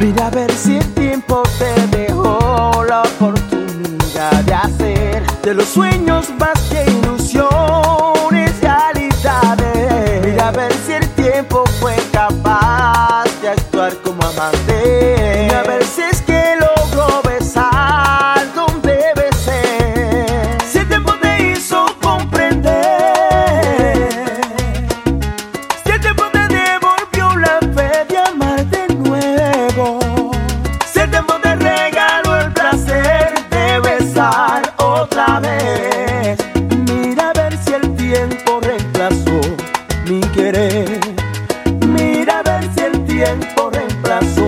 Ven a ver si el tiempo te dejó la oportunidad de hacer de los sueños más mi querer. Mira a ver si el tiempo reemplazó